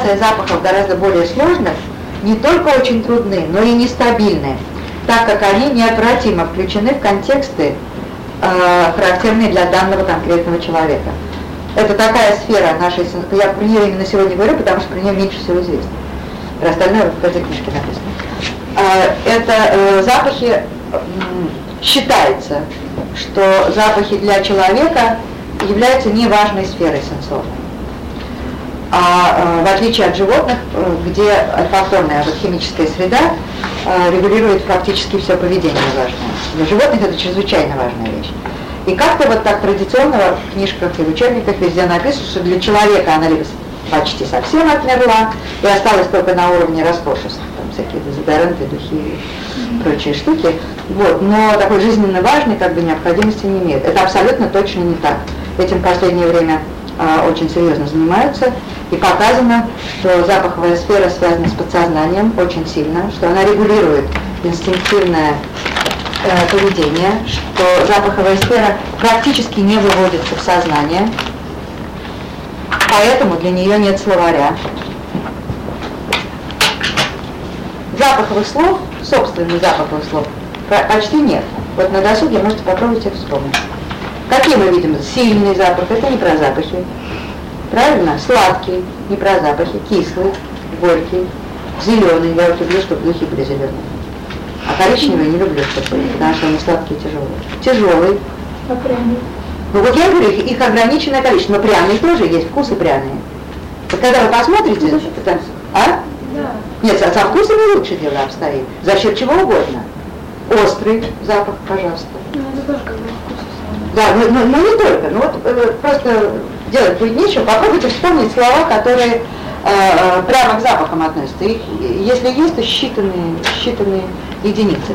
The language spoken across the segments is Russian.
интерпретация запахов гораздо более сложных, не только очень трудны, но и нестабильны, так как они неотвратимо включены в контексты, э, характерные для данного конкретного человека. Это такая сфера нашей... Я про нее именно сегодня говорю, потому что про нее меньше всего известно. Про остальное в этой книжке написано. Э, это э, запахи, считается, что запахи для человека являются неважной сферой сенсорной. А э, в отличие от животных, э, где альфакторная вот, химическая среда э, регулирует фактически все поведение важное. Для животных это чрезвычайно важная вещь. И как-то вот так традиционно в книжках и в учебниках везде написано, что для человека она почти совсем отмерла и осталась только на уровне роскошеств, там всякие дезодоранты, духи и прочие штуки. Вот, но такой жизненно важной как бы необходимости не имеет. Это абсолютно точно не так. Этим в последнее время очень серьезно занимаются, и показано, что запаховая сфера связана с подсознанием очень сильно, что она регулирует инстинктивное э, поведение, что запаховая сфера практически не выводится в сознание, поэтому для нее нет словаря. Запаховых слов, собственных запаховых слов, почти нет. Вот на досуге можете попробовать их вспомнить. Какие мы видим? Сильный запах, это не про запахи. Правильно? Сладкий, не про запахи. Кислый, горький, зеленый. Я вот люблю, чтобы духи были зеленые. А коричневый не люблю, чтобы потому что они сладкие и тяжелые. Тяжелый. А пряный? Ну вот я говорю, их ограниченное количество, но пряные тоже есть, вкусы пряные. Вот когда вы посмотрите, это, а? Да. Нет, со вкусами лучше дело обстоит. За счет чего угодно. Острый запах, пожалуйста. Ну, это тоже как бы вкус. Да, ну, ну, ну не только, ну вот э, просто делать будет нечего, попробуйте вспомнить слова, которые э, э, прямо к запахам относятся. Их, если есть, то считанные, считанные единицы.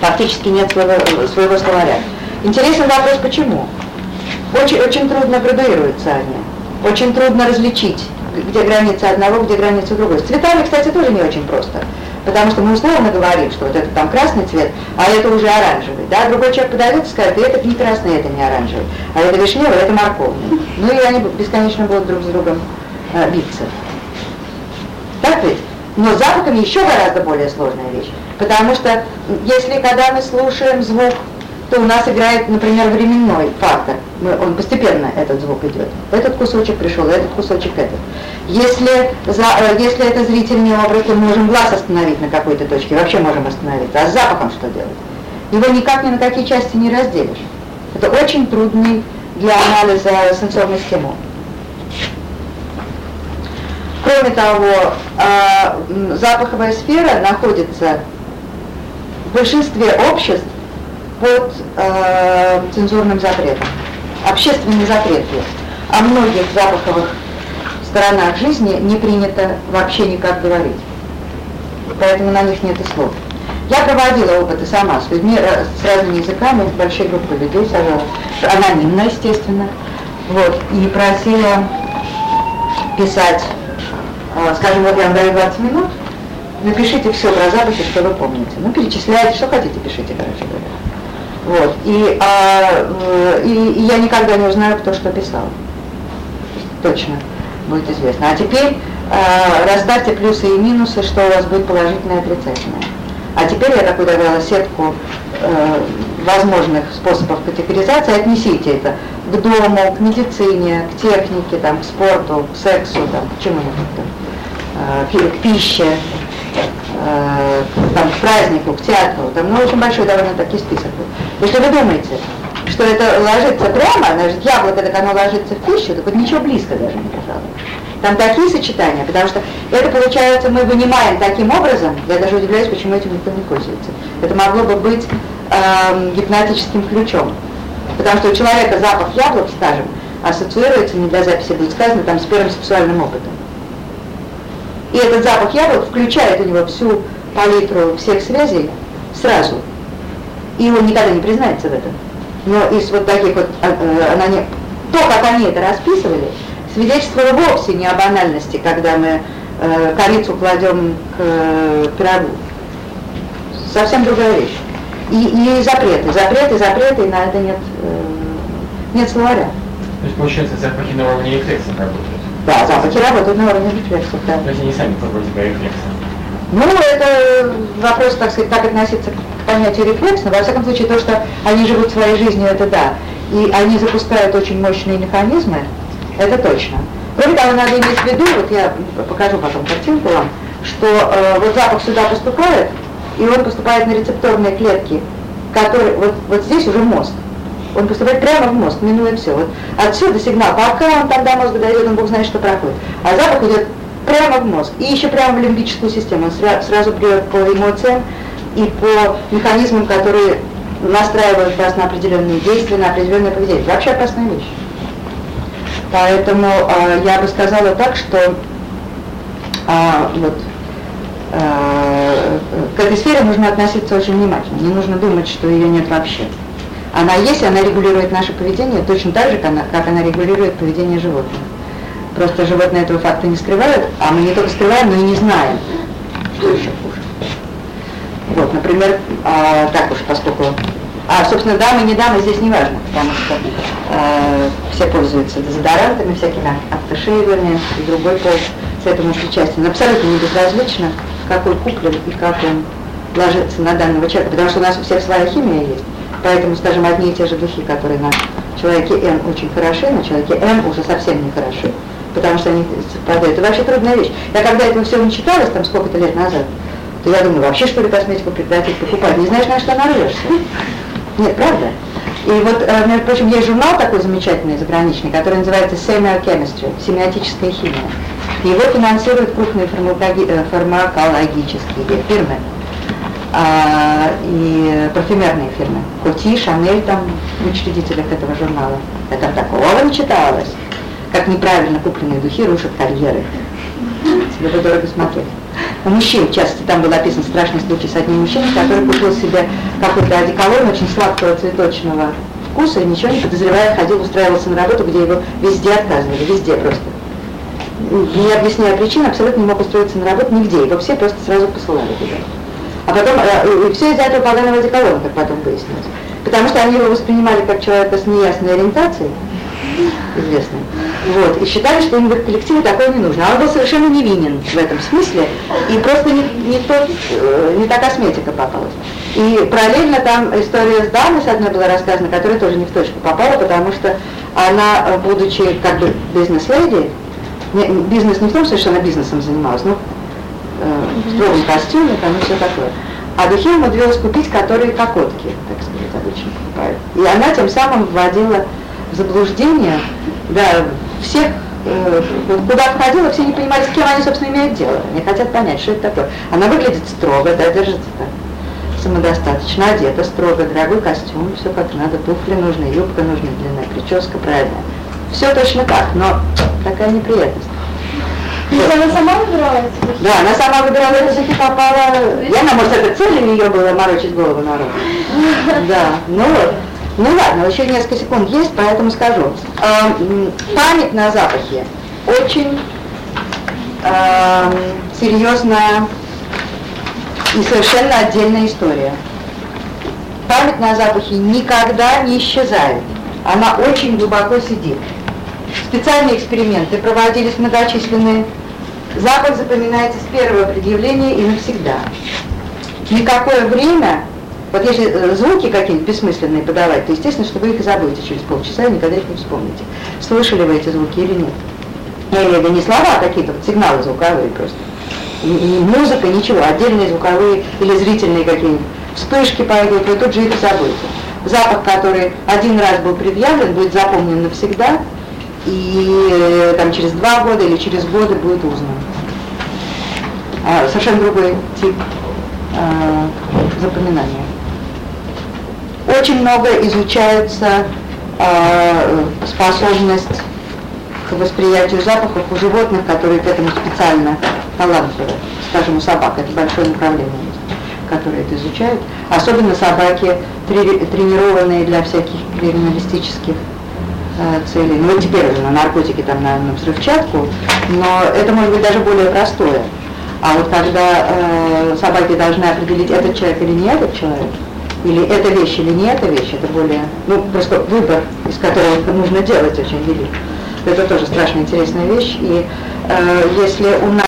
Фактически нет своего, своего словаря. Интересный вопрос, почему? Очень, очень трудно градуируются они. Очень трудно различить, где граница одного, где граница другой. С цветами, кстати, тоже не очень просто. Потому что мы условно говорим, что вот это там красный цвет, а это уже оранжевый. Да? Другой человек подойдет и скажет, это не красный, это не оранжевый, а это вишневый, это морковный. Ну и они бесконечно будут друг с другом э, биться. Так ведь? Но с запахами еще гораздо более сложная вещь. Потому что если когда мы слушаем звук то у нас играет, например, временной фактор. Мы, он постепенно, этот звук идет. Этот кусочек пришел, этот кусочек этот. Если, за, э, если это зрительный образ, мы можем глаз остановить на какой-то точке, вообще можем остановиться. А с запахом что делать? Его никак ни на какие части не разделишь. Это очень трудный для анализа сенсорный стимул. Кроме того, э, запаховая сфера находится в большинстве обществ под э, цензурным запретом. Общественный запрет есть. О многих запаховых сторонах жизни не принято вообще никак говорить. Поэтому на них нет и слов. Я проводила опыты сама с людьми, э, с разными языками, большие группы людей сажала, анонимно, естественно, вот, и просила писать, э, скажем, вот я вам даю 20 минут, напишите все про запахи, что вы помните. Ну, перечисляйте, что хотите, пишите, короче говоря. Вот. И, а, и, и я никогда не узнаю, кто что писал. Точно будет известно. А теперь а, расставьте плюсы и минусы, что у вас будет положительное и отрицательное. А теперь я такую добавила сетку э, возможных способов категоризации, отнесите это к дому, к медицине, к технике, там, к спорту, к сексу, там, к чему-нибудь э, к пище, э, там, к празднику, к театру, там, ну, очень большой довольно таки список был. Если вы думаете, что это ложится прямо, значит, яблоко, так оно ложится в пищу, так вот ничего близко даже не казалось. Там такие сочетания, потому что это, получается, мы вынимаем таким образом, я даже удивляюсь, почему этим никто не пользуется. Это могло бы быть э, гипнотическим ключом. Потому что у человека запах яблок, скажем, ассоциируется, не для записи будет сказано, там с первым сексуальным опытом. И этот запах яблок включает у него всю палитру всех связей сразу. И он никогда не признается в этом. Но из вот таких вот, а, э, она не, то, как они это расписывали, свидетельствовало вовсе не о банальности, когда мы э, корицу кладем к э, пирогу. Совсем другая вещь. И, и запреты, запреты, запреты, и на это нет, э, нет словаря. То есть, получается, запахи на уровне рефлекса работают? Да, запахи работают на уровне рефлексов, да. То есть они сами вроде бы рефлексы. Ну, это вопрос, так сказать, как относиться к понятию рефлекс, но во всяком случае то, что они живут своей жизнью, это да. И они запускают очень мощные механизмы, это точно. Кроме того, надо иметь в виду, вот я покажу потом картинку вам, что э, вот запах сюда поступает, и он поступает на рецепторные клетки, которые, вот, вот здесь уже мозг. Он поступает прямо в мозг, минуя все. Вот отсюда сигнал, пока он там до мозга дойдет, он Бог знает, что проходит. А запах идет прямо в мозг и еще прямо в лимбическую систему. Он сра- сразу бьет по эмоциям и по механизмам, которые настраивают вас на определенные действия, на определенное поведение. Вообще опасная вещь. Поэтому э, я бы сказала так, что э, вот э, к этой сфере нужно относиться очень внимательно. Не нужно думать, что ее нет вообще. Она есть, она регулирует наше поведение точно так же, как она, как она регулирует поведение животных. Просто животные этого факта не скрывают, а мы не только скрываем, но и не знаем, что еще хуже. Вот, например, а, так уж, поскольку... А, собственно, дамы, не дамы здесь не важно, потому что э, все пользуются дезодорантами, всякими автошейверами, и другой пол с этому причастен. Абсолютно не безразлично, какой куплен и как он ложится на данного человека, потому что у нас у всех своя химия есть. Поэтому, скажем, одни и те же духи, которые на человеке N очень хороши, на человеке M уже совсем не хороши, потому что они совпадают. Это вообще трудная вещь. Я когда это все начиталась, там сколько-то лет назад, то я думаю, вообще что ли косметику прекратить покупать? Не знаешь, на что нарвешься? Нет, правда? И вот, э, между прочим, есть журнал такой замечательный, заграничный, который называется Semiochemistry, семиотическая химия. Его финансируют крупные э, фармакологические фирмы а, и парфюмерные фирмы. Коти, Шанель там в учредителях этого журнала. Я там такого не читалось, как неправильно купленные духи рушат карьеры. Тебе бы дорого смотреть. У мужчин часто там был описан страшный случай с одним мужчиной, который купил себе какой-то одеколон очень сладкого цветочного вкуса и ничего не подозревая ходил, устраивался на работу, где его везде отказывали, везде просто. Не объясняя причин, абсолютно не мог устроиться на работу нигде, его все просто сразу посылали туда. А потом, э, и все из-за этого поганого одеколона, как потом выяснилось. Потому что они его воспринимали как человека с неясной ориентацией, известный. Вот, и считали, что им в их коллективе такое не нужно. А он был совершенно невинен в этом смысле, и просто не, не, тот, э, не та косметика попалась. И параллельно там история с дамой с одной была рассказана, которая тоже не в точку попала, потому что она, э, будучи как бы бизнес-леди, не- бизнес не в том что она бизнесом занималась, но э, в строгом костюме там и все такое. А духи умудрилась купить, которые кокотки, так сказать, обычно покупают. И она тем самым вводила заблуждение, да, всех, э, вот куда входила, все не понимали, с кем они, собственно, имеют дело. Они хотят понять, что это такое. Она выглядит строго, да, держится так, самодостаточно, одета строго, дорогой костюм, все как надо, туфли нужны, юбка нужна, длинная прическа правильная. Все точно так, но такая неприятность. Если она сама выбирала эти? Да, она сама выбирала эти духи, попала... Я, она, может, это цель у нее была морочить голову народу. Да, ну вот. Ну ладно, еще несколько секунд есть, поэтому скажу. М, память на запахе очень а, серьезная и совершенно отдельная история. Память на запахе никогда не исчезает. Она очень глубоко сидит. Специальные эксперименты проводились многочисленные. Запах запоминается с первого предъявления и навсегда. Никакое время, вот если э, звуки какие-нибудь бессмысленные подавать, то естественно, что вы их забудете через полчаса и никогда их не вспомните. Слышали вы эти звуки или нет? В виду не слова, а какие-то вот сигналы звуковые просто. Ни музыка, ничего, отдельные звуковые или зрительные какие-нибудь вспышки пойдут, вы тут же их забудете. Запах, который один раз был предъявлен, будет запомнен навсегда, и э, там через два года или через годы будет узнан. А, совершенно другой тип а, запоминания. Очень много изучается а, способность к восприятию запахов у животных, которые к этому специально талантливы. Скажем, у собак это большое направление есть, которые это изучают. Особенно собаки, трени- тренированные для всяких криминалистических э, целей. Ну вот теперь уже на наркотики, там, на, на взрывчатку, но это может быть даже более простое. А вот когда э, собаки должны определить, этот человек или не этот человек, или эта вещь или не эта вещь, это более, ну просто выбор, из которого нужно делать очень велик. Это тоже страшно интересная вещь. И э, если у нас